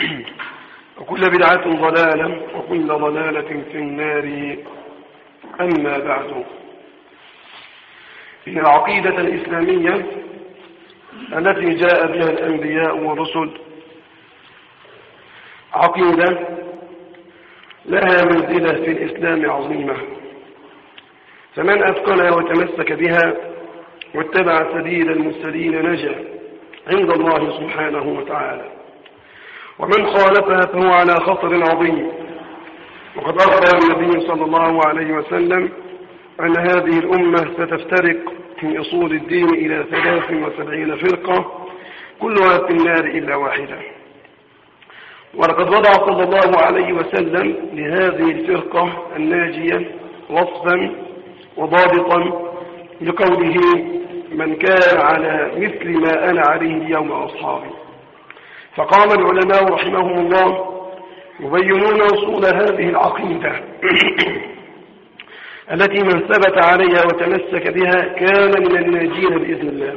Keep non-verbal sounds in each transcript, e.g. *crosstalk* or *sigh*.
*clears throat* وكل بدعة ضلالة وكل ضلالة في النار. أما بعد. إن العقيدة الإسلامية التي جاء بها الأنبياء والرسل عقيدة لها منزلة في الإسلام عظيمة. فمن أتقنها وتمسك بها واتبع سبيل المرسلين نجا عند الله سبحانه وتعالى. ومن خالفها فهو على خطر عظيم. وقد أخبر النبي صلى الله عليه وسلم أن هذه الأمة ستفترق في أصول الدين إلى ثلاث وسبعين فرقة كلها في النار إلا واحدة. ولقد وضع صلى الله عليه وسلم لهذه الفرقة الناجية وصفا وضابطا لقوله من كان على مثل ما أنا عليه اليوم أصحابي فقام العلماء رحمهم الله يبينون أصول هذه العقيدة. *clears throat* التي من ثبت عليها وتمسك بها كان من الناجين بإذن الله.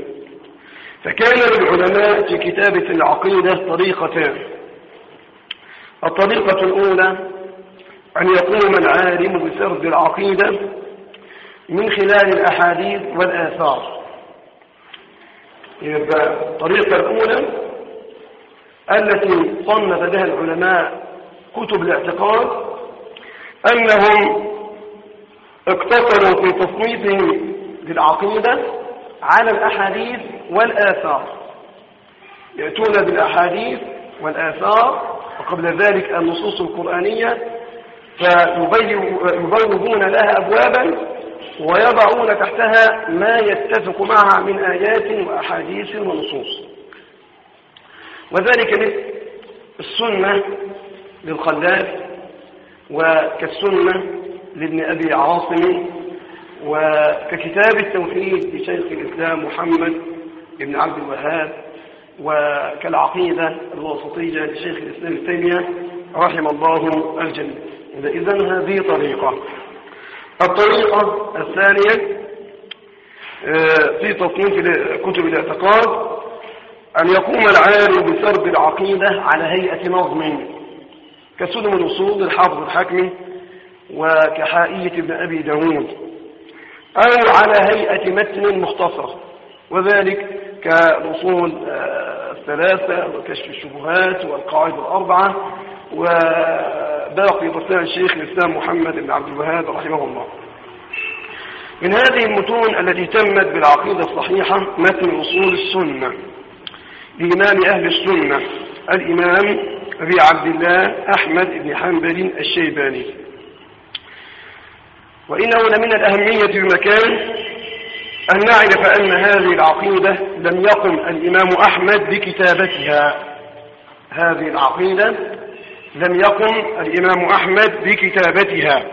فكان للعلماء في كتابة العقيدة طريقتان الطريقة الأولى أن يقوم العالم بسرد العقيدة من خلال الأحاديث والآثار. يبقى الطريقة الأولى التي صنف بها العلماء كتب الاعتقاد أنهم اقتصروا في تصنيفهم للعقيدة على الأحاديث والآثار. يأتون بالأحاديث والآثار وقبل ذلك النصوص القرآنية فيبوبون لها أبوابا ويضعون تحتها ما يتفق معها من آيات وأحاديث ونصوص. وذلك مثل السنة للخلاف وكالسنة لابن أبي عاصم وككتاب التوحيد لشيخ الإسلام محمد بن عبد الوهاب وكالعقيدة الوسطية لشيخ الإسلام التيمية رحم الله الجميع إذا هذه طريقة. الطريقة الثانية في تصنيف كتب الاعتقاد أن يقوم العالم بسرد العقيدة على هيئة نظم كسلم الوصول للحافظ الحكمي وكحائية ابن أبي داود. أو على هيئة متن مختصر وذلك كالأصول الثلاثة وكشف الشبهات والقواعد الأربعة وباقي رسائل الشيخ الإسلام محمد بن عبد الوهاب رحمه الله. من هذه المتون التي تمت بالعقيدة الصحيحة متن أصول السنة. لإمام أهل السنة الإمام أبي عبد الله أحمد بن حنبل الشيباني. وإنه لمن الأهمية بمكان أن نعرف أن هذه العقيدة لم يقم الإمام أحمد بكتابتها. هذه العقيدة لم يقم الإمام أحمد بكتابتها.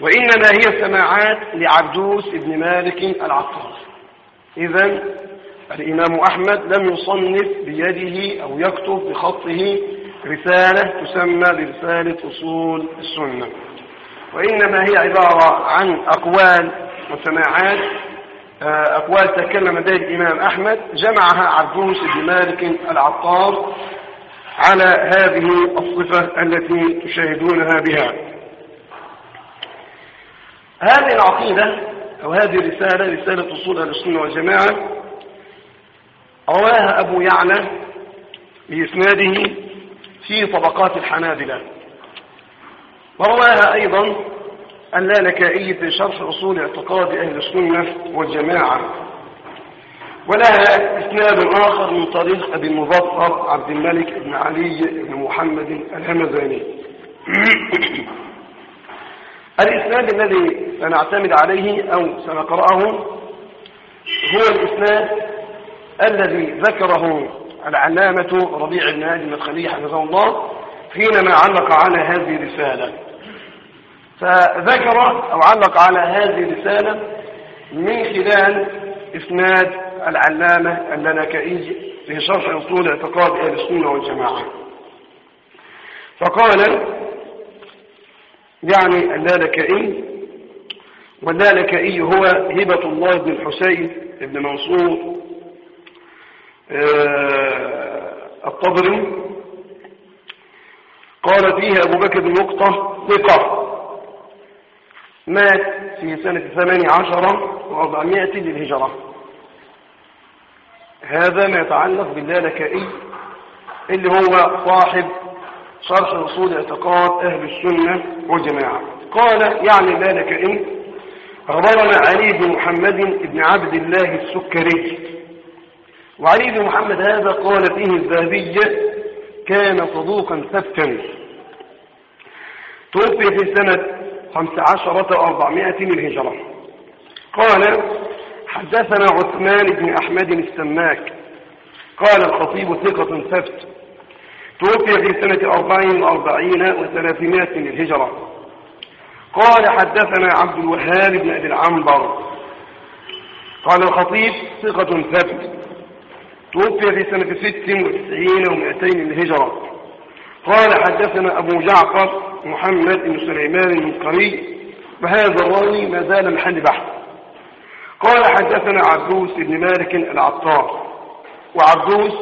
وإنما هي سماعات لعبدوس بن مالك العطار. إذا الإمام أحمد لم يصنف بيده أو يكتب بخطه رسالة تسمى برسالة أصول السنة. وإنما هي عبارة عن أقوال وسماعات أقوال تكلم بها الإمام أحمد جمعها عبدوس بن مالك العطار على هذه الصفة التي تشاهدونها بها. هذه العقيدة أو هذه الرسالة رسالة أصول السنة والجماعة رواها أبو يعلى بإسناده في طبقات الحنابلة. ورواها أيضا اللالكائي في شرح أصول اعتقاد أهل السنة والجماعة. ولها إسناد آخر من طريق أبي المظفر عبد الملك بن علي بن محمد الهمزاني. *clears throat* الإسناد الذي سنعتمد عليه أو سنقرأه هو الإسناد الذي ذكره العلامة ربيع بن هادي المدخلي حفظه الله حينما علق على هذه الرسالة. فذكر أو علق على هذه الرسالة من خلال إسناد العلامة اللالكائي في شرح أصول اعتقاد أهل السنة والجماعة. فقال يعني اللالكائي واللالكائي هو هبة الله بن الحسين بن منصور الطبري قال فيه أبو بكر بن نقطة. ثقة مات في سنة ثمانية عشر وأربعمائة للهجرة. هذا ما يتعلق باللالكائي اللي هو صاحب شرح أصول اعتقاد أهل السنة والجماعة. قال يعني اللالكائي أخبرنا علي بن محمد بن عبد الله السكري. وعلي بن محمد هذا قال فيه الذهبي كان صدوقا ثبتا توفي في سنة خمس عشرة وأربعمائة للهجرة قال حدثنا عثمان بن أحمد السماك. قال الخطيب ثقة ثبت توفي في سنة أربعين وأربعين وثلاثمائة للهجرة قال حدثنا عبد الوهاب بن أبي العنبر. قال الخطيب ثقة ثبت توفي في سنة ست وتسعين ومائتين للهجرة قال حدثنا أبو جعفر محمد بن سليمان المنقري وهذا الراوي ما زال محل بحث. قال حدثنا عبدوس بن مالك العطار. وعبدوس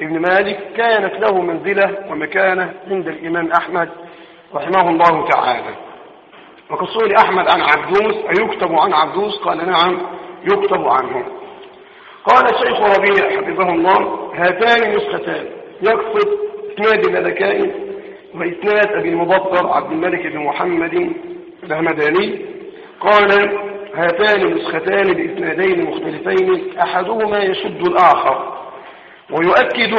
بن مالك كانت له منزلة ومكانة عند الإمام أحمد رحمه الله تعالى. وقصول أحمد عن عبدوس أيكتب عن عبدوس؟ قال نعم يكتب عنه. قال الشيخ ربيع حفظه الله هاتان نسختان. يقصد إسناد الملكائي وإسناد أبي المبطر عبد الملك بن محمد الهمداني قال هاتان نسختان بإسنادين مختلفين أحدهما يشد الآخر ويؤكد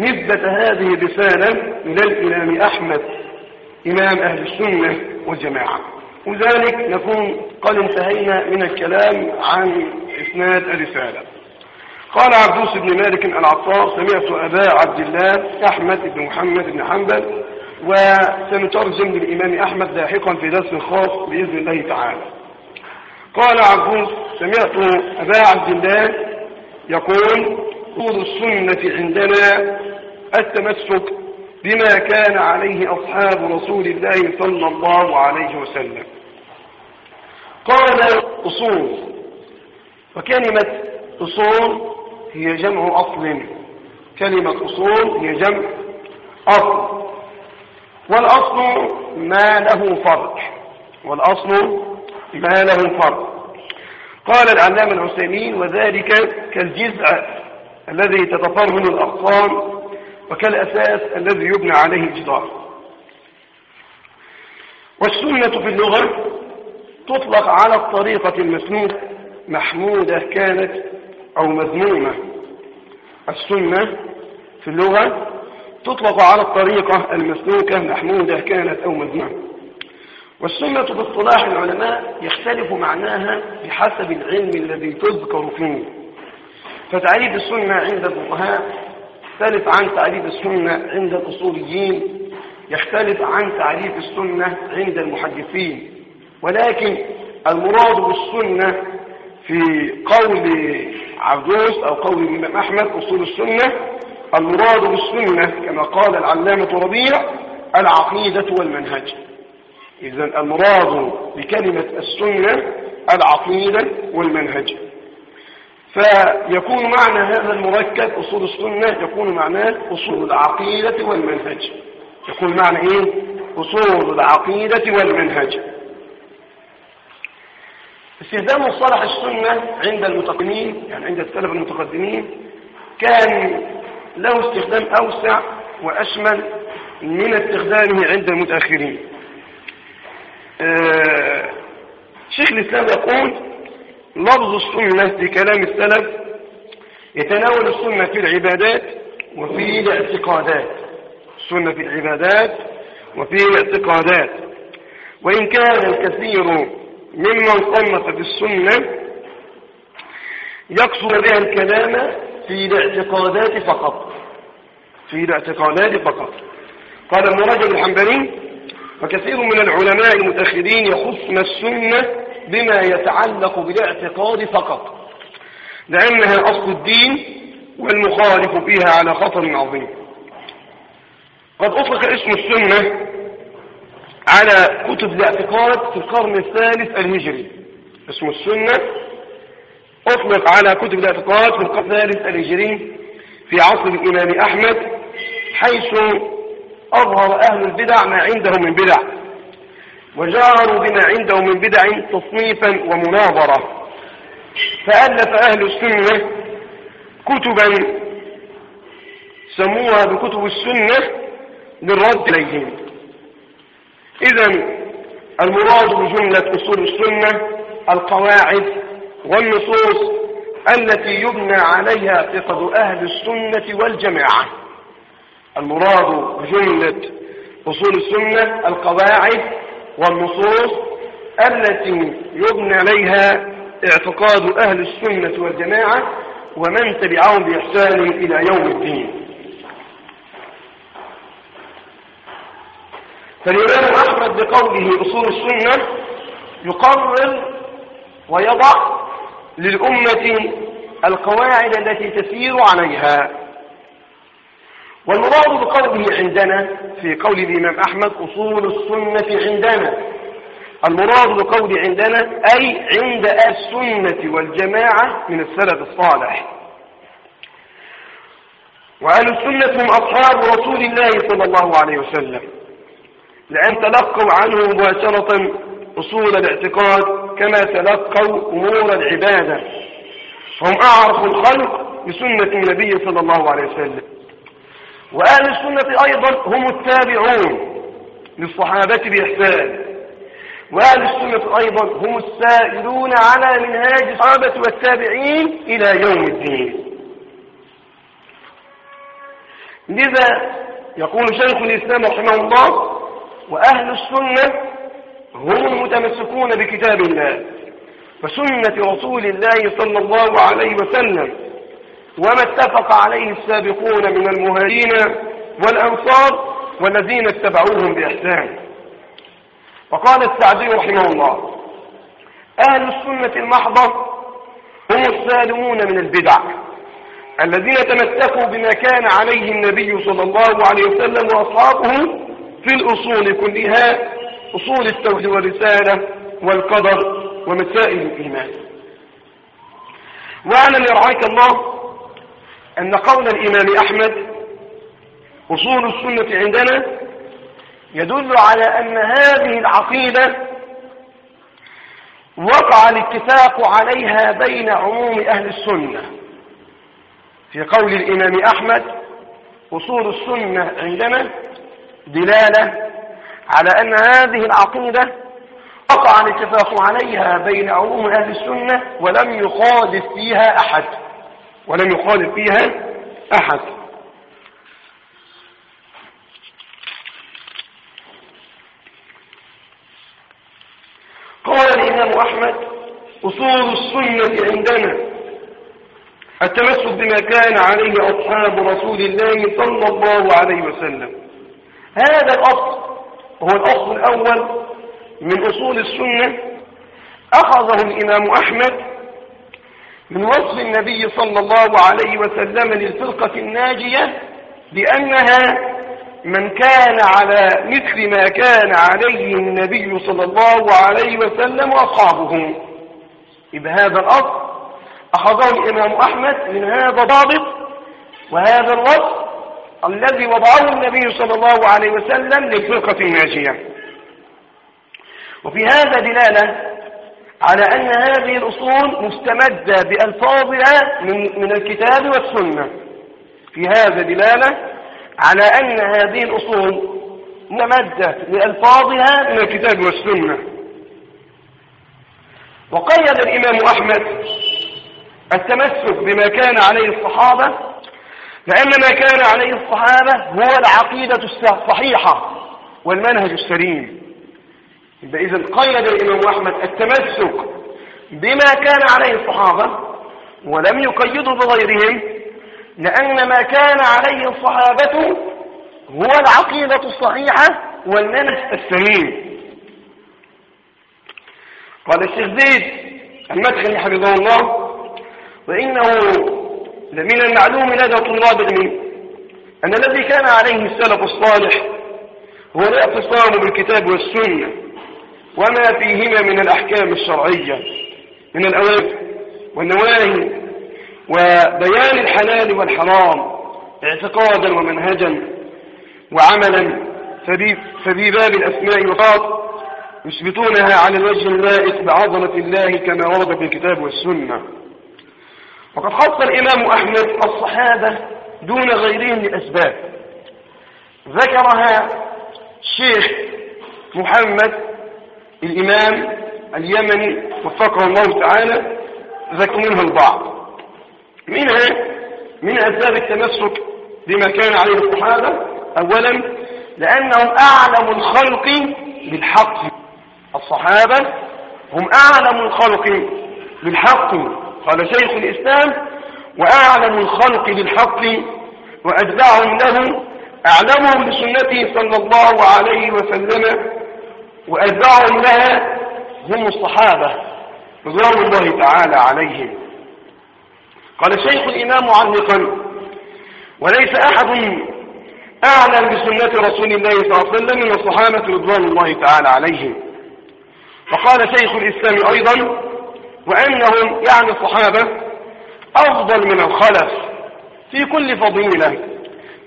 نسبة هذه الرسالة إلى الإمام أحمد إمام أهل السنة والجماعة. وذلك نكون قد انتهينا من الكلام عن إسناد الرسالة. قال عبدوس بن مالك العطار سمعت أبا عبد الله أحمد بن محمد بن حنبل وسنترجم للإمام أحمد لاحقا في درس خاص بإذن الله تعالى. قال عبدوس سمعت أبا عبد الله يقول طول السنة عندنا التمسك بما كان عليه أصحاب رسول الله صلى الله عليه وسلم. قال أصول وكلمة أصول هي جمع أصل. كلمة أصول هي جمع أصل. والأصل ما له فرق. والأصل ما له فرق. قال العلامة العسيمين وذلك كالجزء الذي تتفر منه الأقسام وكالأساس الذي يبنى عليه الجدار. والسنة في اللغة تطلق على الطريقة المسنودة. محمودة كانت أو مذمومة. السنة في اللغة تطلق على الطريقة المسلوكة محمودة كانت أو مذمومة. والسنة باصطلاح العلماء يختلف معناها بحسب العلم الذي تذكر فيه. فتعريف السنة عند الفقهاء يختلف عن تعريف السنة عند الأصوليين يختلف عن تعريف السنة عند المحدثين. ولكن المراد بالسنة في قول عبدوس أو قول الإمام أحمد أصول السنة. المراد بالسنة كما قال العلامة ربيع العقيدة والمنهج. إذا المراد بكلمة السنة العقيدة والمنهج. فيكون معنى هذا المركب أصول السنة يكون معناه أصول العقيدة والمنهج. يكون معنى إيه؟ أصول العقيدة والمنهج. استخدام مصطلح السنة عند المتقدمين يعني عند السلف المتقدمين كان له استخدام أوسع وأشمل من استخدامه عند المتأخرين. آه، شيخ الإسلام يقول لفظ السنة في كلام السلف يتناول السنة في العبادات وفي الاعتقادات. السنة في العبادات وفي الاعتقادات. وإن كان الكثير ممن صنف في السنة يقصد بها الكلام في الاعتقادات فقط. في الاعتقادات فقط. قال ابن رجب الحنبلي وكثير من العلماء المتأخرين يخصن السنة بما يتعلق بالاعتقاد فقط لأنها أصل الدين والمخالف فيها على خطر عظيم. قد أطلق اسم السنة على كتب الاعتقاد في القرن الثالث الهجري. اسم السنة. أطلق على كتب الاعتقاد في القرن الثالث الهجري في عصر الإمام أحمد حيث أظهر أهل البدع ما عندهم من بدع وجاروا بما عندهم من بدع تصنيفا ومناظرة. فألف أهل السنة كتبا سموها بكتب السنة للرد إليهم. إذا المراد بجملة أصول السنة القواعد والنصوص التي يبنى عليها اعتقاد أهل السنة والجماعة. المراد بجملة أصول السنة القواعد والنصوص التي يبنى عليها اعتقاد أهل السنة والجماعة ومن تبعهم بإحسان إلى يوم الدين. فالإمام أحمد بقوله أصول السنة يقرر ويضع للأمة القواعد التي تسير عليها. والمراد بقوله عندنا في قول الإمام أحمد أصول السنة عندنا. المراد بقول عندنا أي عند السنة والجماعة من السلف الصالح. وأهل السنة هم أصحاب رسول الله صلى الله عليه وسلم. لأن تلقوا عنه مباشرة أصول الاعتقاد كما تلقوا أمور العبادة. هم أعرف الخلق بسنة النبي صلى الله عليه وسلم. وأهل السنة أيضا هم التابعون للصحابة بإحسان. وأهل السنة أيضا هم السائلون على منهاج الصحابة والتابعين إلى يوم الدين. لذا يقول شيخ الإسلام رحمه الله وأهل السنة هم المتمسكون بكتاب الله وسنة رسول الله صلى الله عليه وسلم وما اتفق عليه السابقون من المهاجرين والأنصار والذين اتبعوهم بإحسان. وقال السعدي رحمه الله أهل السنة المحضة هم السالمون من البدع الذين تمسكوا بما كان عليه النبي صلى الله عليه وسلم وأصحابه في الأصول كلها أصول التوحيد والرسالة والقدر ومسائل الإيمان. واعلم يرعاك الله أن قول الإمام أحمد أصول السنة عندنا يدل على أن هذه العقيدة وقع الاتفاق عليها بين عموم أهل السنة. في قول الإمام أحمد أصول السنة عندنا دلالة على أن هذه العقيدة وقع الاتفاق عليها بين عموم أهل السنة ولم يخالف فيها أحد. ولم يخالف فيها أحد. قال الإمام أحمد أصول السنة عندنا التمسك بما كان عليه أصحاب رسول الله صلى الله عليه وسلم. هذا الأصل هو الأصل الأول من أصول السنة. أخذه الإمام أحمد من وصف النبي صلى الله عليه وسلم للفرقة الناجية بأنها من كان على مثل ما كان عليه النبي صلى الله عليه وسلم وأصحابه. إذا هذا الأصل أخذه الإمام أحمد من هذا ضابط وهذا الوصف الذي وضعه النبي صلى الله عليه وسلم للفرقة الناجية وفي هذا دلالة على أن هذه الأصول مستمدة بألفاظها من, من الكتاب والسنة. في هذا دلالة على أن هذه الأصول ممدة لألفاظها من الكتاب والسنة. وقيد الإمام أحمد التمسك بما كان عليه الصحابة لأن ما كان عليه الصحابة هو العقيدة الصحيحة والمنهج السليم. إذا قيد الإمام أحمد التمسك بما كان عليه الصحابة ولم يقيده بغيرهم لأن ما كان عليه الصحابة هو العقيدة الصحيحة والمنهج السليم. قال الشيخ زيد المدخل حفظه الله وإنه لمن المعلوم لدى طلاب العلم أن الذي كان عليه السلف الصالح هو الاعتصام بالكتاب والسنة وما فيهما من الأحكام الشرعية من الأوامر والنواهي وبيان الحلال والحرام اعتقادا ومنهجا وعملا ففي باب الأسماء والصفات يثبتونها على الوجه اللائق بعظمة الله كما ورد في الكتاب والسنة. وقد خص الإمام أحمد الصحابة دون غيرهم لأسباب. ذكرها الشيخ محمد الإمام اليمني وفقه الله تعالى ذكر منها البعض. منها من أسباب التمسك بما كان عليه الصحابة أولا لأنهم أعلم الخلق بالحق. الصحابة هم أعلم الخلق بالحق. قال شيخ الإسلام وأعلم الخلق بالحق وأتبعهم له أعلمهم بسنته صلى الله عليه وسلم وأتبعهم لها هم الصحابة رضوان الله تعالى عليهم. قال شيخ الإمام معلقا وليس أحد أعلم بسنة رسول الله صلى الله عليه وسلم من الصحابة رضوان الله تعالى عليهم. وقال شيخ الإسلام أيضا وأنهم يعني الصحابة أفضل من الخلف في كل فضيلة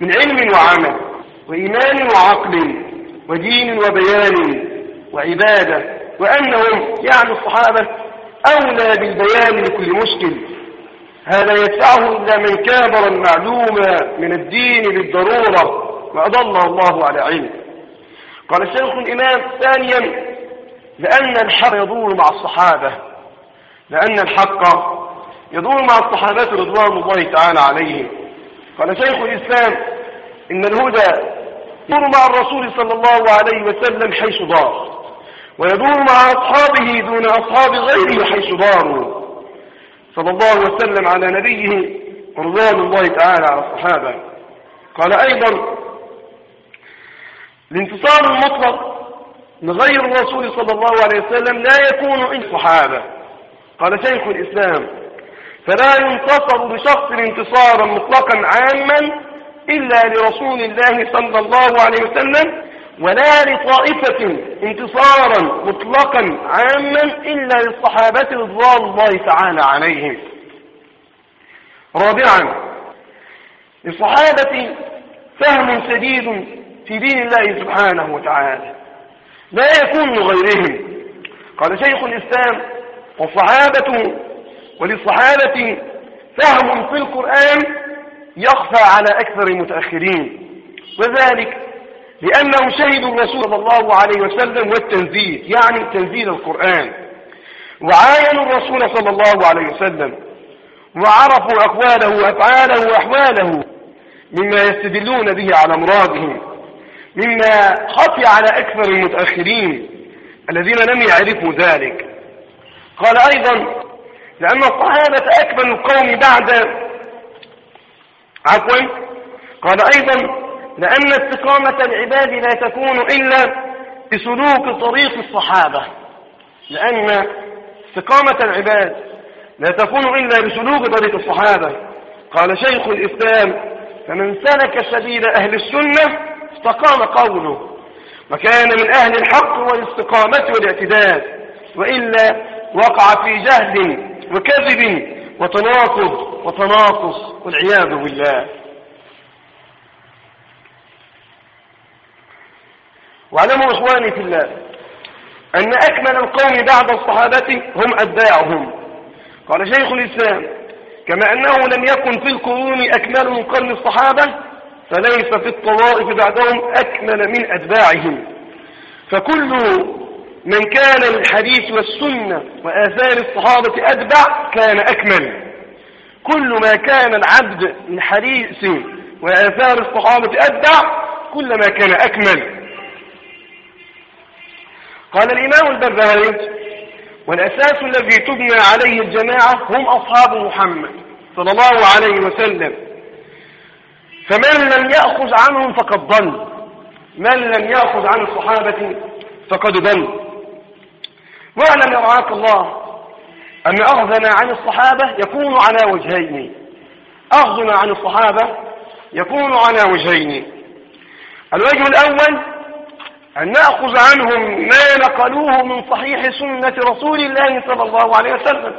من علم وعمل وإيمان وعقل ودين وبيان وعبادة وأنهم يعني الصحابة أولى بالبيان لكل مشكل. هذا يدفعه إلا من كابر المعلوم من الدين بالضرورة وأضل الله على علم. قال الشيخ الإمام ثانيا لأن الحق يدور مع الصحابة لأن الحق يدور مع الصحابة رضوان الله تعالى عليهم قال شيخ الإسلام إن الهدى يدور مع الرسول صلى الله عليه وسلم حيث دار ويدور مع أصحابه دون أصحاب غيره حيث داروا. صلى الله وسلم على نبيه ورضوان الله تعالى على الصحابة. قال أيضا الانتصار المطلق لغير الرسول صلى الله عليه وسلم لا يكون عند الصحابة. قال شيخ الإسلام فلا ينتصر بشخص انتصارا مطلقا عاما إلا لرسول الله صلى الله عليه وسلم ولا لطائفة انتصارا مطلقا عاما إلا للصحابة رضوان الله تعالى عليهم. رابعا للصحابة فهم سديد في دين الله سبحانه وتعالى لا يكون لغيرهم. قال شيخ الإسلام والصحابة وللصحابة فهم في القرآن يخفى على أكثر المتأخرين وذلك لأنهم شهدوا الرسول صلى الله عليه وسلم والتنزيل يعني تنزيل القرآن وعاينوا الرسول صلى الله عليه وسلم وعرفوا أقواله وأفعاله وأحواله مما يستدلون به على مرادهم مما خفي على أكثر المتأخرين الذين لم يعرفوا ذلك. قال أيضا لأن الصحابة أكمل القوم بعد عفوا قال أيضا لأن استقامة العباد لا تكون إلا بسلوك طريق الصحابة لأن استقامة العباد لا تكون إلا بسلوك طريق الصحابة. قال شيخ الإسلام فمن سلك سبيل أهل السنة استقام قوله وكان من أهل الحق والاستقامة والاعتداد وإلا وقع في جهل وكذب وتناقض وتناقص والعياذ بالله. واعلموا إخواني في الله أن أكمل القوم بعد الصحابة هم أتباعهم. قال شيخ الإسلام كما أنه لم يكن في القرون أكمل من قرن الصحابة فليس في الطوائف بعدهم أكمل من أتباعهم. فكل من كان للحديث والسنة وآثار الصحابة أتبع كان أكمل. كل ما كان العبد للحديث وآثار الصحابة أتبع كلما كان أكمل. قال الإمام البربهاري والأساس الذي تبنى عليه الجماعة هم أصحاب محمد صلى الله عليه وسلم. فمن لم يأخذ عنهم فقد ضل. من لم يأخذ عن الصحابة فقد ضل. واعلم يرعاك الله؟ أن أخذنا عن الصحابة يكون على وجهين. أخذنا عن الصحابة يكون على وجهين. الوجه الأول أن نأخذ عنهم ما نقلوه من صحيح سنة رسول الله صلى الله عليه وسلم.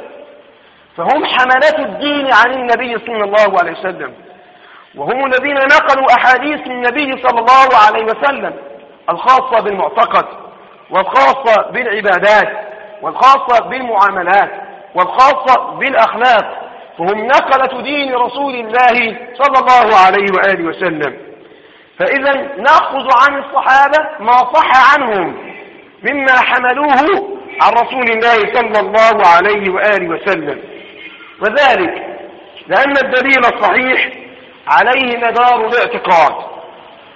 فهم حملة الدين عن النبي صلى الله عليه وسلم. وهم الذين نقلوا أحاديث النبي صلى الله عليه وسلم الخاصة بالمعتقد والخاصة بالعبادات. والخاصة بالمعاملات والخاصة بالأخلاق. فهم نقلة دين رسول الله صلى الله عليه وآله وسلم. فإذا نأخذ عن الصحابة ما صح عنهم مما حملوه عن رسول الله صلى الله عليه وآله وسلم. وذلك لأن الدليل الصحيح عليه مدار الاعتقاد.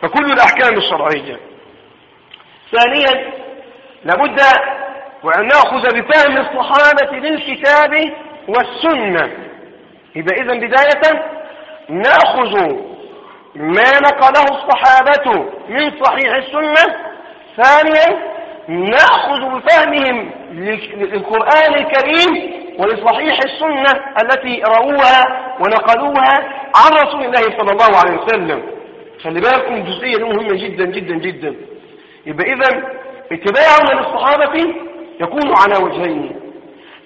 فكل الأحكام الشرعية. ثانيا لابد وأن نأخذ بفهم الصحابة للكتاب والسنة. إذا إذن بداية نأخذ ما نقله الصحابة من صحيح السنة. ثانيا نأخذ بفهمهم للقرآن الكريم ولصحيح السنة التي رووها ونقلوها عن رسول الله صلى الله عليه وسلم. خلي بالكم الجزئية دي مهمة جدا جدا جدا. يبقى إذا اتباعنا للصحابة يكون على وجهين.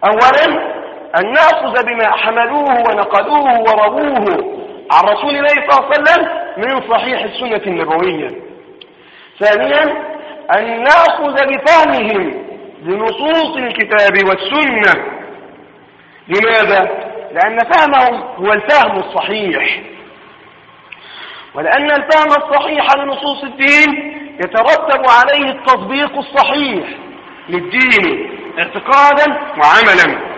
أولا أن نأخذ بما حملوه ونقلوه ورووه عن رسول الله صلى الله عليه وسلم من صحيح السنة النبوية. ثانيا أن نأخذ بفهمهم لنصوص الكتاب والسنة. لماذا؟ لأن فهمهم هو الفهم الصحيح. ولأن الفهم الصحيح لنصوص الدين يترتب عليه التطبيق الصحيح. للدين اعتقادا وعملا.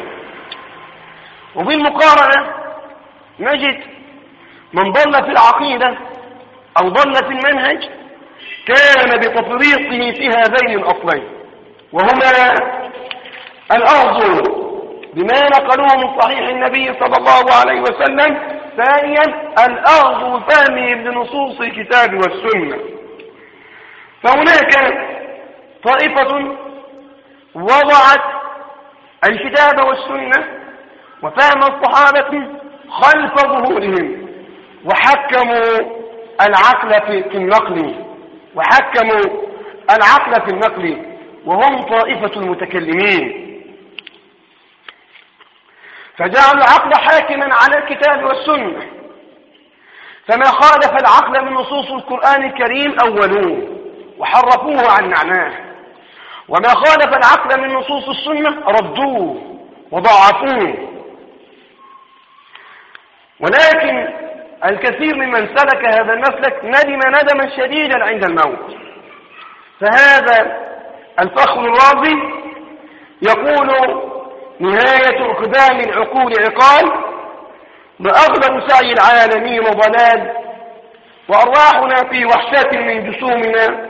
وبالمقارنة نجد من ضل في العقيدة أو ضل في المنهج كان بتفريطه في هذين الأصلين وهما الأخذ بما نقلوه من صحيح النبي صلى الله عليه وسلم ثانيا الأخذ بفهمهم لنصوص الكتاب والسنة. فهناك طائفة وضعت الكتاب والسنة وفهم الصحابة خلف ظهورهم وحكموا العقل في النقل وحكموا العقل في النقل وهم طائفة المتكلمين. فجعلوا العقل حاكما على الكتاب والسنة. فما خالف العقل من نصوص القرآن الكريم أولوه وحرفوه عن معناه. وما خالف العقل من نصوص السنة ردوه وضعفوه. ولكن الكثير ممن سلك هذا المسلك ندم ندما شديدا عند الموت. فهذا الفخر الراضي يقول نهاية اقدام العقول عقال وأغلب سعي العالمين ضلال وأرواحنا في وحشة من جسومنا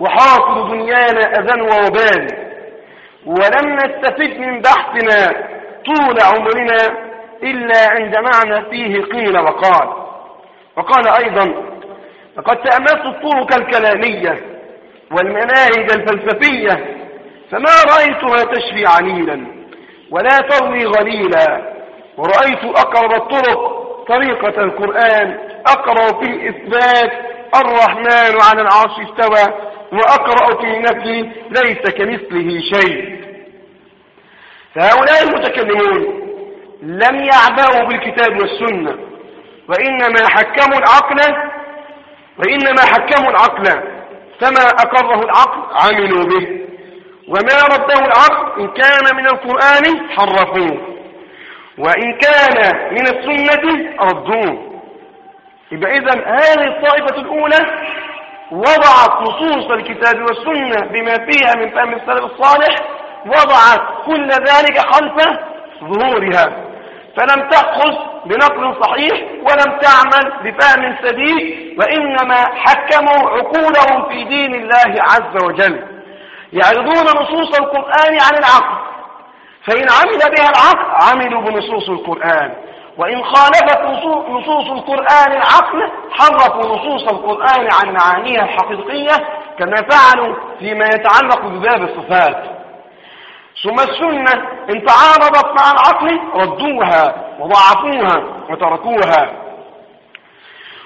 وحاصل دنيانا أذى ووبال. ولم نستفد من بحثنا طول عمرنا إلا عند معنى فيه قيل وقال. وقال أيضا لقد تأملت الطرق الكلامية والمناهج الفلسفية فما رأيتها تشفي عليلا ولا تروي غليلا. ورأيت أقرب الطرق طريقة القرآن أقرأ في الإثبات الرحمن على العرش استوى وأقرأ في النفي ليس كمثله شيء. فهؤلاء المتكلمون لم يعبأوا بالكتاب والسنة وإنما حكموا العقل وإنما حكموا العقل فما أقره العقل عملوا به وما رده العقل إن كان من القرآن حرفوه وإن كان من السنة ردوه يبقى إذا هذه الطائفة الأولى وضعت نصوص الكتاب والسنة بما فيها من فهم السلف الصالح وضعت كل ذلك خلف ظهورها. فلم تأخذ بنقل صحيح ولم تعمل بفهم سديد وإنما حكموا عقولهم في دين الله عز وجل. يعرضون نصوص القرآن عن العقل. فإن عمل بها العقل عملوا بنصوص القرآن. وإن خالفت نصوص القرآن العقل حرفوا نصوص القرآن عن معانيها الحقيقية كما فعلوا فيما يتعلق بباب الصفات. ثم السنة إن تعارضت مع العقل ردوها وضعفوها وتركوها.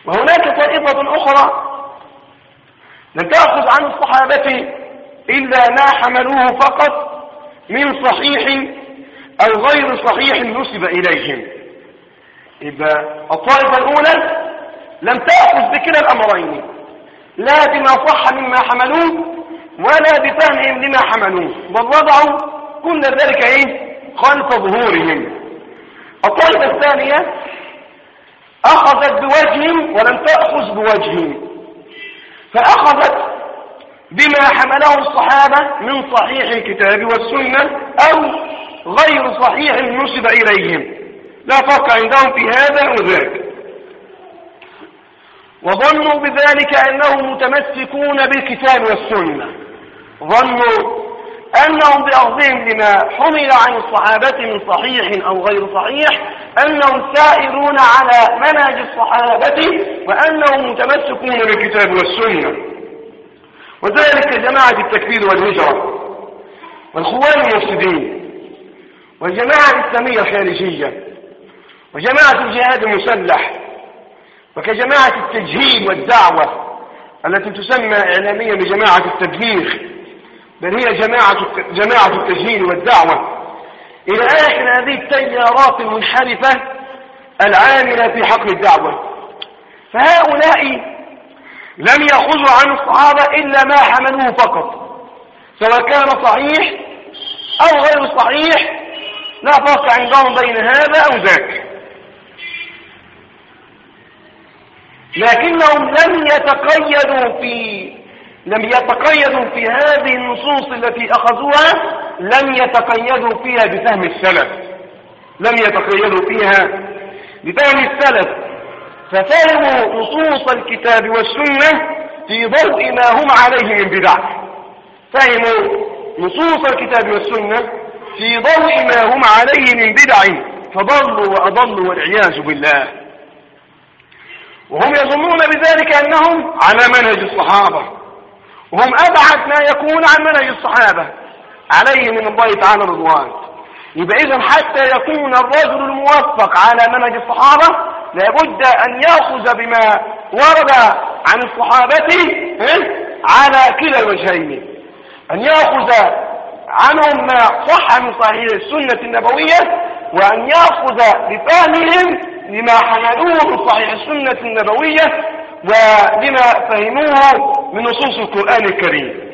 وهناك طائفة أخرى لم تأخذ عن الصحابة إلا ما حملوه فقط من صحيح أو غير صحيح نسب إليهم. إذا الطائفة الأولى لم تأخذ بكلا الأمرين لا بما صح مما حملوه ولا بفهمهم لما حملوه بل وضعوا كل ذلك إيه؟ خلف ظهورهم. الطائفة الثانية أخذت بوجه ولم تأخذ بوجه فأخذت بما حمله الصحابة من صحيح الكتاب والسنة أو غير صحيح نسب إليهم. لا فرق عندهم في هذا وذاك. وظنوا بذلك أنهم متمسكون بالكتاب والسنة. ظنوا أنهم بأخذهم لما حمل عن الصحابة من صحيح أو غير صحيح أنهم سائرون على منهج الصحابة وأنهم متمسكون بالكتاب والسنة. وذلك جماعة التكفير والهجرة. والخوان المفسدين. والجماعة الإسلامية الخارجية. وجماعة الجهاد المسلح وكجماعة التجهيل والدعوة التي تسمى إعلاميا بجماعة التبليغ بل هي جماعة جماعة التجهيل والدعوة. إلى آخر هذه التيارات المنحرفة العاملة في حقل الدعوة. فهؤلاء لم يأخذوا عن الصحابة إلا ما حملوه فقط. سواء كان صحيح أو غير صحيح لا فرق عندهم بين هذا أو ذاك. لكنهم لم يتقيدوا في لم يتقيدوا في هذه النصوص التي أخذوها لم يتقيدوا فيها بفهم السلف. لم يتقيدوا فيها بفهم السلف. ففهموا نصوص الكتاب والسنة في ضوء ما هم عليه من بدع. فهموا نصوص الكتاب والسنة في ضوء ما هم عليه من بدع. فضلوا وأضلوا والعياذ بالله. وهم يظنون بذلك أنهم على منهج الصحابة. وهم أبعد ما يكون عن منهج الصحابة. عليه من الله تعالى رضوان. يبقى إذا حتى يكون الرجل الموفق على منهج الصحابة لابد أن يأخذ بما ورد عن الصحابة على كلا الوجهين أن يأخذ عنهم ما صح من صحيح السنة النبوية وأن يأخذ بفهمهم لما حملوه من صحيح السنة النبوية ولما فهموه من نصوص القرآن الكريم.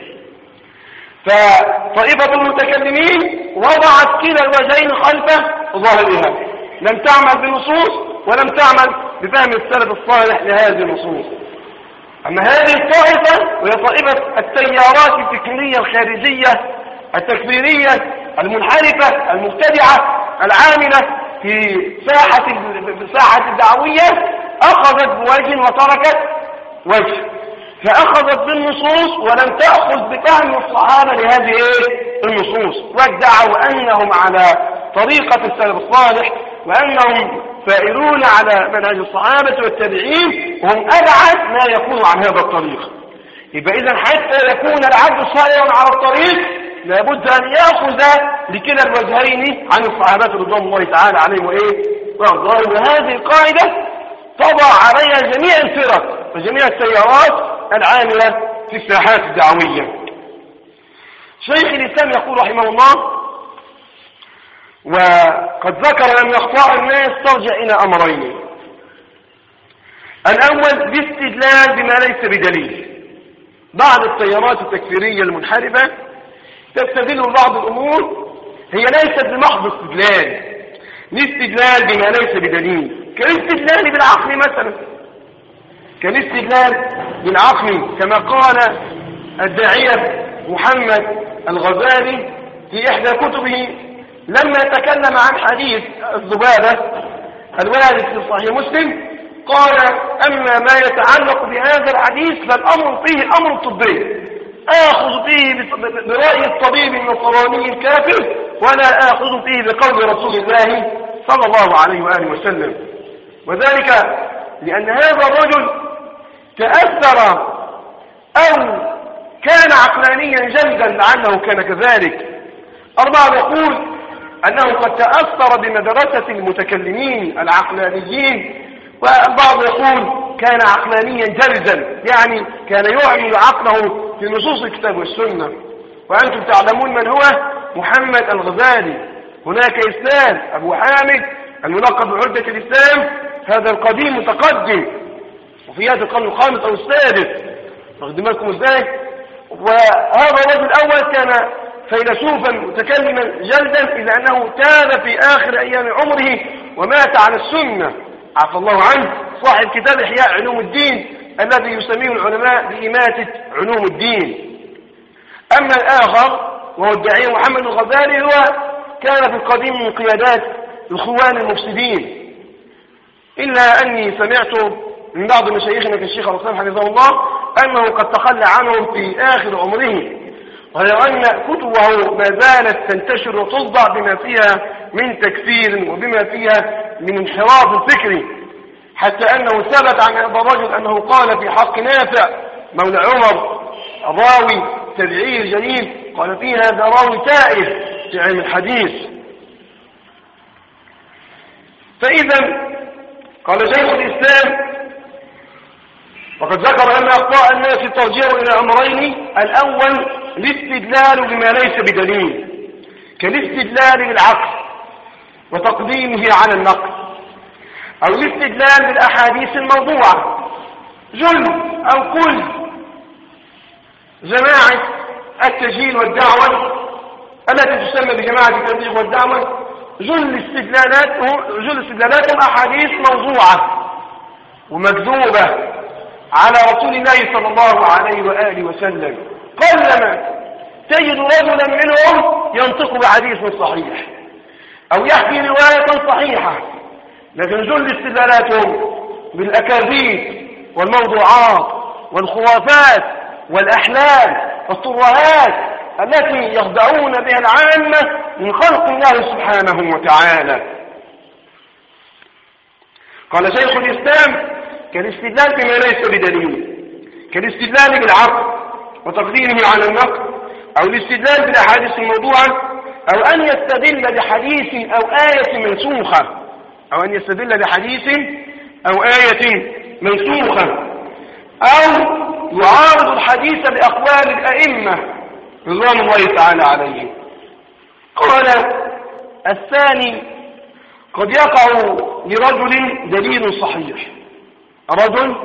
فطائفة المتكلمين وضعت كلا الوجهين خلف ظاهرها لم تعمل بالنصوص ولم تعمل بفهم السلف الصالح لهذه النصوص. أما هذه الطائفة وهي طائفة التيارات الفكرية الخارجية التكفيرية المنحرفة المبتدعة العاملة في ساحة الساحة الدعوية أخذت بوجه وتركت وجه. فأخذت بالنصوص ولم تأخذ بفهم الصحابة لهذه؟ النصوص. وادعوا أنهم على طريقة السلف الصالح وأنهم فائرون على منهج الصحابة والتابعين. وهم أبعد ما يكون عن هذا الطريق. يبقى إذا حتى يكون العبد صائرا على الطريق لابد أن يأخذ لكلا الوجهين عن الصحابة رضوان الله تعالى عليهم وإيه؟ وأرضاهم. وهذه القاعدة تضع عليها جميع الفرق وجميع التيارات العاملة في الساحات الدعوية. شيخ الإسلام يقول رحمه الله وقد ذكر أن أخطاء الناس ترجع إلى أمرين. الأول باستدلال بما ليس بدليل. بعض التيارات التكفيرية المنحرفة تستدل بعض الأمور هي ليست بمحض استدلال. الاستدلال بما ليس بدليل. كالاستدلال بالعقل مثلا. كالاستدلال بالعقل كما قال الداعية محمد الغزالي في إحدى كتبه لما تكلم عن حديث الذبابة الوارد في صحيح مسلم قال أما ما يتعلق بهذا الحديث فالأمر فيه أمر طبي. آخذ فيه برأي الطبيب النصراني الكافر ولا آخذ فيه بقول رسول الله صلى الله عليه وآله وسلم. وذلك لأن هذا الرجل تأثر أو كان عقلانيا جلدا لعله كان كذلك. أربعة يقول أنه قد تأثر بمدرسة المتكلمين العقلانيين والبعض يقول كان عقلانيا جلدا يعني كان يعمل عقله في نصوص الكتاب والسنة. وأنتم تعلمون من هو محمد الغزالي. هناك إسلام أبو حامد الملقب بعدة الإسلام. هذا القديم متقدم. وفي هذا القرن الخامس أو السادس. واخدين بالكم إزاي؟ وهذا الرجل الأول كان فيلسوفا متكلما جلدا إلا أنه تاب في آخر أيام عمره ومات على السنة. عفى الله عنه صاحب كتاب إحياء علوم الدين. الذي يسميه العلماء بإماتة علوم الدين. أما الآخر وهو الداعية محمد الغزالي هو كان في القديم من قيادات الخوان المفسدين. إلا أني سمعت من بعض مشايخنا كالشيخ الرسول حفظه الله أنه قد تخلى عنهم في آخر عمره ولو أن كتبه ما زالت تنتشر وتصدع بما فيها من تكفير وبما فيها من انحراف فكري حتى أنه ثبت عن هذا الرجل أنه قال في حق نافع مولى عمر الراوي تبعي الجليل قال فيه هذا راوي تائه في علم الحديث. فإذا قال شيخ الإسلام وقد ذكر أن أخطاء الناس ترجع إلى أمرين الأول الاستدلال بما ليس بدليل كالاستدلال بالعقل وتقديمه على النقل. أو الاستدلال بالأحاديث الموضوعة. جل أو كل. جماعة التجهيل والدعوة التي تسمى بجماعة التبليغ والدعوة. جل استدلالات جل استدلالاتهم أحاديث موضوعة ومكذوبة على رسول الله صلى الله عليه وآله وسلم. قلما تجد رجلا منهم ينطق بحديث صحيح أو يحكي رواية صحيحة. لكن جل استدلالاتهم بالأكاذيب والموضوعات والخرافات والأحلام والطرهات التي يخدعون بها العامة من خلق الله سبحانه وتعالى. قال شيخ الإسلام كالاستدلال بما ليس بدليل كالاستدلال بالعقل وتقديمه على النقل أو الاستدلال بالأحاديث الموضوعة أو أن يستدل بحديث أو آية منسوخة. أو أن يستدل بحديث أو آية منسوخة أو يعارض الحديث بأقوال الأئمة رضوان الله تعالى عليهم. قال الثاني قد يقع لرجل دليل صحيح. رجل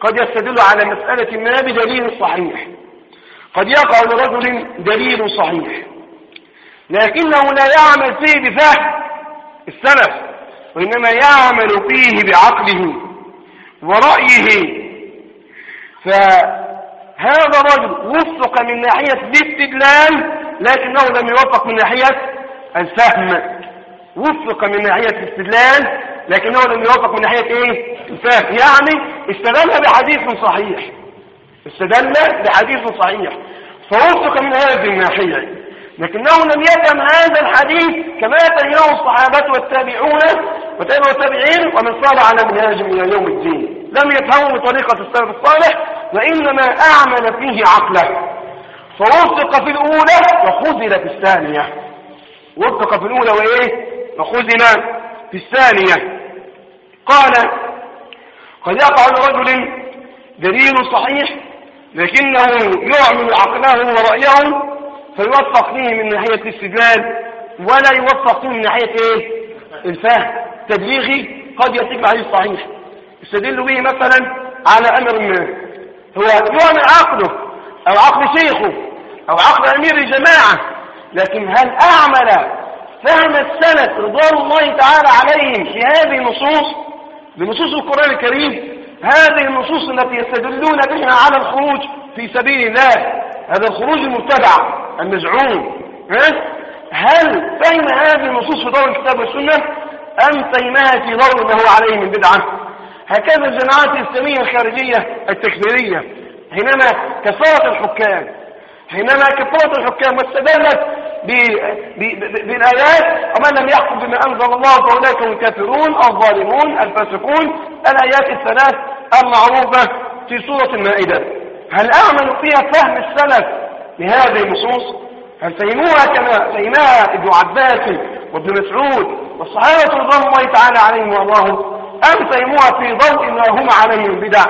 قد يستدل على مسألة ما بدليل صحيح. قد يقع لرجل دليل صحيح. لكنه لا يعمل فيه بفهم السلف. وإنما يعمل فيه بعقله ورأيه. فهذا الرجل وفق من ناحية الاستدلال لكنه لم يوفق من ناحية الفهم. وفق من ناحية الاستدلال لكنه لم يوفق من ناحية إيه؟ الفهم. يعني استدل بحديث صحيح. استدل بحديث صحيح. فوفق من هذه الناحية. لكنه لم يفهم هذا الحديث كما فهمه الصحابة والتابعون وتابع التابعين ومن صار على منهاج إلى يوم الدين. لم يفهمه بطريقة السلف الصالح وإنما أعمل فيه عقله فوفق في الأولى وخذل في الثانية. وفق في الأولى وإيه؟ وخذل في الثانية. قال قد يقع لرجل دليل صحيح لكنه يعمل عقله ورأيه فيوفق فيه من ناحية الاستدلال ولا يوفق فيه من ناحية إيه؟ الفهم. تبليغي قد يتيك عليه الصحيح. يستدل به مثلا على أمر ما. هو يعمل عقله أو عقل شيخه أو عقل أمير الجماعة. لكن هل أعمل فهم السلف رضوان الله تعالى عليهم في هذه النصوص؟ بنصوص القرآن الكريم هذه النصوص التي يستدلون بها على الخروج في سبيل الله. هذا الخروج المبتدع المزعوم. هل فهم هذه النصوص في ضوء الكتاب والسنة؟ أم فهمها في ضوء ما هو عليه من بدعة؟ هكذا الجماعات الإسلامية الخارجية التكفيرية حينما كثرت الحكام حينما كثرت الحكام واستدلت بالآيات ومن لم يحكم بما أنزل الله فأولئك هم الكافرون الظالمون الفاسقون. الآيات الثلاث المعروفة في سورة المائدة. هل أعمل فيها فهم السلف لهذه النصوص؟ هل فهموها كما فهمها ابن عباس وابن مسعود والصحابة رضوان الله تعالى عليهم والله أم فهموها في ضوء ما هم عليه من بدع؟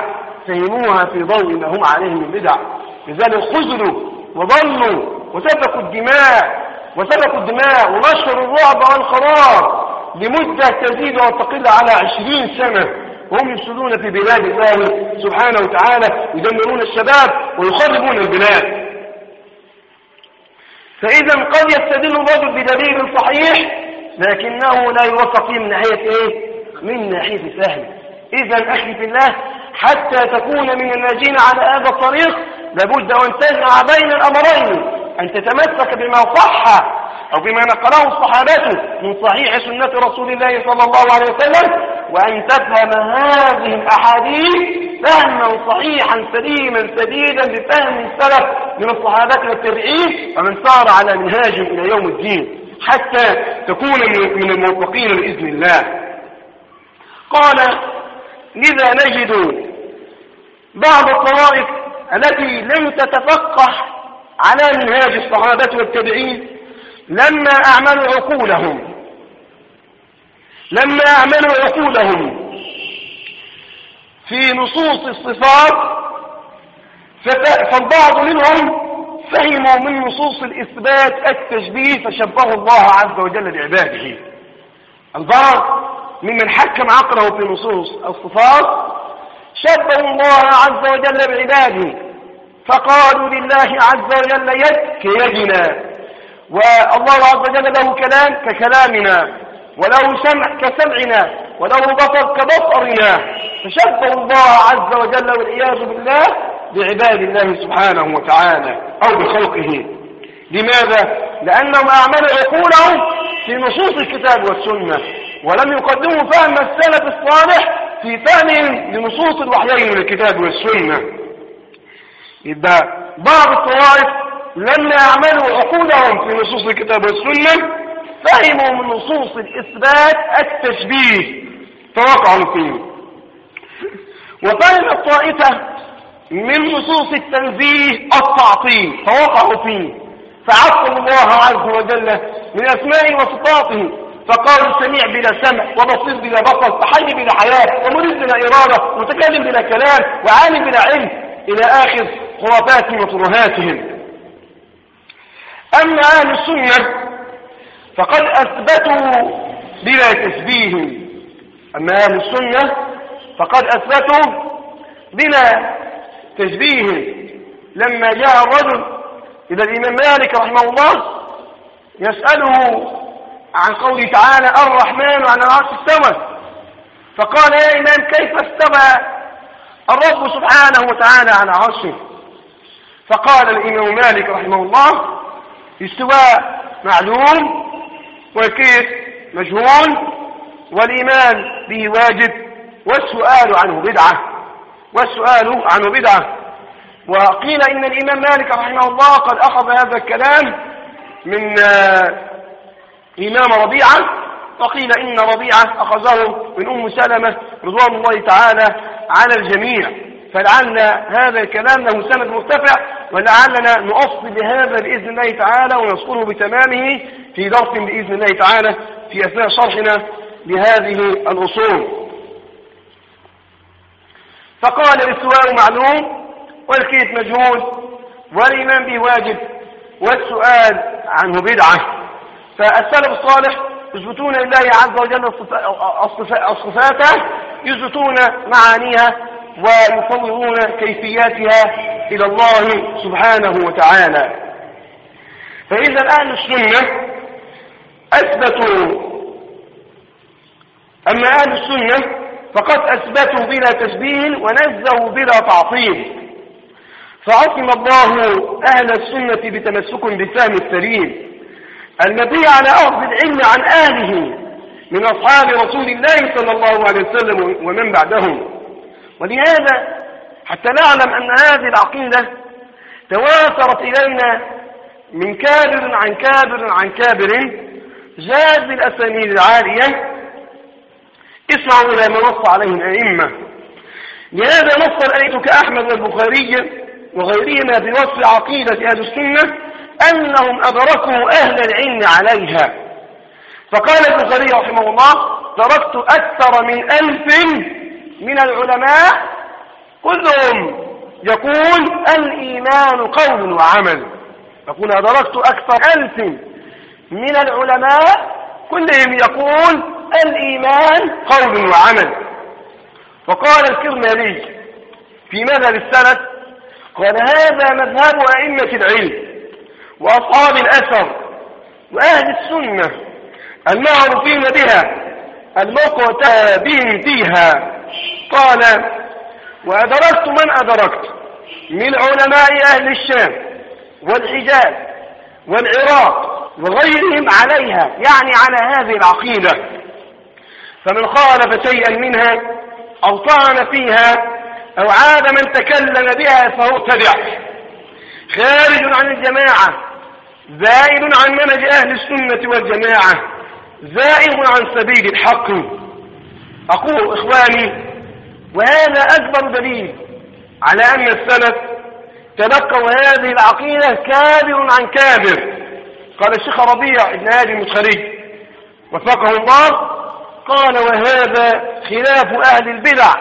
فهموها في ضوء ما هم عليه من بدع. لذلك خذلوا وضلوا وسفكوا الدماء وسفكوا الدماء ونشروا الرعب والقرار لمدة تزيد وتقل على عشرين سنة. وهم يفسدون في بلاد الله سبحانه وتعالى يدمرون الشباب ويخربون البلاد فإذا قد يستدل الرجل بدليل صحيح لكنه لا يوفق فيه من ناحية إيه؟ من ناحية سهل إذا أخي في الله حتى تكون من الناجين على هذا الطريق لابد أن تجمع بين الأمرين أن تتمسك بما صح أو بما نقله الصحابة من صحيح سنة رسول الله صلى الله عليه وسلم وأن تفهم هذه الأحاديث فهما صحيحا سليما سديدا بفهم السلف من الصحابة والتابعين ومن سار على منهاجهم إلى يوم الدين حتى تكون من الموفقين بإذن الله. قال لذا نجد بعض الطوائف التي لم تتفقه على منهاج الصحابة والتابعين لما أعملوا عقولهم لما أعملوا عقولهم في نصوص الصفات فالبعض منهم فهموا من نصوص الإثبات التشبيه فشبهوا الله عز وجل بعباده. البعض ممن حكم عقله في نصوص الصفات شبهوا الله عز وجل بعباده فقالوا لله عز وجل يد كيدنا والله عز وجل له كلام ككلامنا. وله سمع كسمعنا وله بصر كبصرنا فشبهوا الله عز وجل والعياذ بالله بعباد الله سبحانه وتعالى أو بخلقه لماذا؟ لأنهم أعملوا عقولهم في نصوص الكتاب والسنة ولم يقدموا فهم السلف الصالح في فهمهم لنصوص الوحيين من الكتاب والسنة يبقى بعض الطوائف لما يعملوا عقولهم في نصوص الكتاب والسنة فهموا من نصوص الإثبات التشبيه. فوقعوا فيه. وفهم الطائفة من نصوص التنزيه التعطيل. فوقعوا فيه. فعطل الله عز وجل من أسمائه وصفاته. فقالوا سميع بلا سمع وبصير بلا بصر وحي بلا حياة ومريد بلا إرادة ومتكلم بلا كلام وعالم بلا علم. إلى آخر خرافاتهم وترهاتهم. أما أهل السنة فقد أثبتوا بلا تشبيه أما أهل السنة فقد أثبتوا بلا تشبيه. لما جاء الرجل إلى الإمام مالك رحمه الله يسأله عن قوله تعالى الرحمن على العرش استوى فقال يا إمام كيف استوى الرب سبحانه وتعالى على عرشه؟ فقال الإمام مالك رحمه الله استواء معلوم والكيف مجهول والإيمان به واجب والسؤال عنه بدعة والسؤال عنه بدعة. وقيل إن الإمام مالك رحمه الله قد أخذ هذا الكلام من إمام ربيعة. وقيل إن ربيعة أخذه من أم سلمة رضوان الله تعالى على الجميع. فلعل هذا الكلام له سند مرتفع ولعلنا نؤصل بهذا بإذن الله تعالى ونذكره بتمامه في درس بإذن الله تعالى في أثناء شرحنا لهذه الأصول. فقال الاستواء معلوم والكيف مجهول والإيمان به واجب والسؤال عنه بدعة. فالسلف الصالح يثبتون لله عز وجل الصفات يثبتون معانيها ويفوضون كيفياتها إلى الله سبحانه وتعالى. فإذا أهل السنة أثبتوا أما أهل السنة فقد أثبتوا بلا تشبيه ونزهوا بلا تعطيل. فعصم الله أهل السنة بتمسك بالفهم السليم. المبني على أخذ العلم عن أهله من أصحاب رسول الله صلى الله عليه وسلم ومن بعدهم. ولهذا حتى نعلم أن هذه العقيدة تواترت إلينا من كابر عن كابر عن كابر جاز بالأسانيد العالية. اسمعوا إلى ما نص عليه الأئمة. لهذا نص الأئمة كأحمد والبخاري وغيرهما بوصف عقيدة أهل السنة أنهم أدركوا أهل العلم عليها. فقال البخاري رحمه الله تركت أكثر من ألف من العلماء كلهم يقول الإيمان قول وعمل. يقول أدركت أكثر ألف من العلماء كلهم يقول الإيمان قول وعمل. وقال الكرماني في مذهب السلف قال هذا مذهب أئمة العلم وأصحاب الأثر وأهل السنة المعروفين بها المقتى بهم فيها قال وأدركت من أدركت؟ من علماء أهل الشام والحجاز والعراق وغيرهم عليها يعني على هذه العقيدة. فمن خالف شيئا منها أو طعن فيها أو عاد من تكلم بها فهو تبع. خارج عن الجماعة زائد عن منهج أهل السنة والجماعة زائغ عن سبيل الحق. أقول إخواني وهذا أكبر دليل على أن السلف تلقوا هذه العقيدة كابر عن كابر. قال الشيخ ربيع بن هادي المدخلي وفقه الله قال وهذا خلاف أهل البدع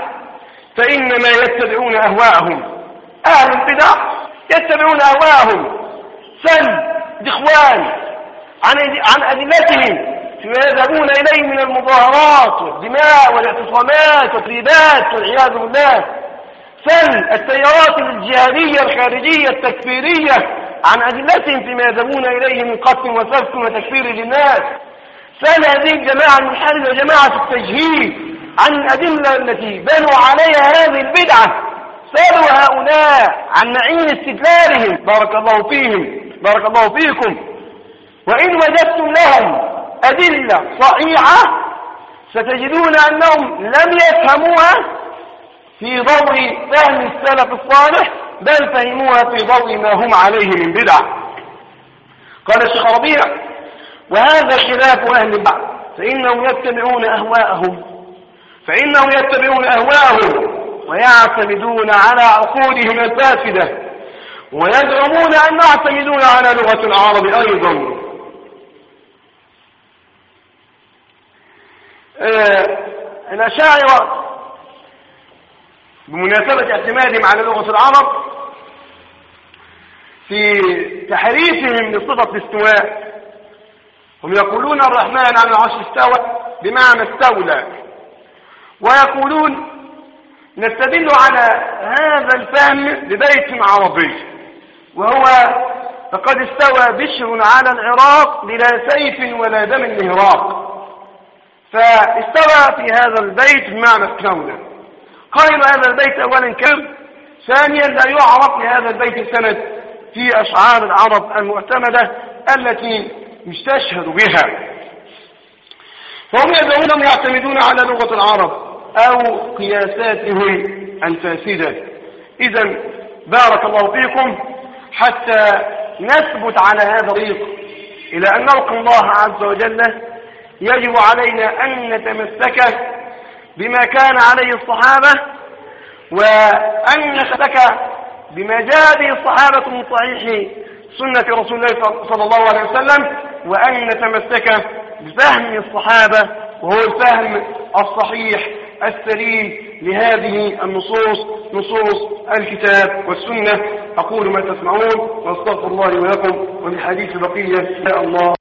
فإنما يتبعون أهواءهم. أهل البدع يتبعون أهواءهم. سل دخوان عن أدلتهم. يذهبون إليه من المظاهرات والدماء والاعتصامات والتريبات والعياذ بالله. سل التيارات الجهادية الخارجية التكفيرية عن أدلتهم فيما يذهبون إليه من قتل وسفك وتكفير للناس. سأل هذه الجماعة المنحرفة جماعة التجهيل عن الأدلة التي بنوا عليها هذه البدعة. سألوا هؤلاء عن معين استدلالهم. بارك الله فيهم. بارك الله فيكم. وإن وجدتم لهم أدلة صحيحة ستجدون أنهم لم يفهموها في ضوء فهم السلف الصالح بل فهموها في ضوء ما هم عليه من بدع قال الشيخ ربيع وهذا خلاف أهل البعض فإنهم يتبعون أهواءهم فإنهم يتبعون أهواءهم ويعتمدون على عقولهم الفاسدة ويزعمون أن يعتمدون على لغة العرب أيضا آه الأشاعرة بمناسبة اعتمادهم على لغة العرب في تحريفهم لصفة الاستواء هم يقولون الرحمن على العرش استوى بمعنى استولى ويقولون نستدل على هذا الفهم ببيت عربي وهو فقد استوى بشر على العراق بلا سيف ولا دم النهراق فاستوى في هذا البيت بمعنى استولى قائل هذا البيت اولا كم؟ ثانيا لا يعرف لهذا البيت سند في أشعار العرب المعتمدة التي يستشهد بها. فهم يدعونهم يعتمدون على لغة العرب أو قياساتهم الفاسدة. إذا بارك الله فيكم حتى نثبت على هذا الطريق إلى أن نلقى الله عز وجل يجب علينا أن نتمسك بما كان عليه الصحابة وأن نتمسك بما جاء به الصحابة من صحيح سنة رسول الله صلى الله عليه وسلم وأن نتمسك بفهم الصحابة وهو الفهم الصحيح السليم لهذه النصوص نصوص الكتاب والسنة. أقول ما تسمعون وأستغفر الله ولكم وللحديث بقية. يا الله.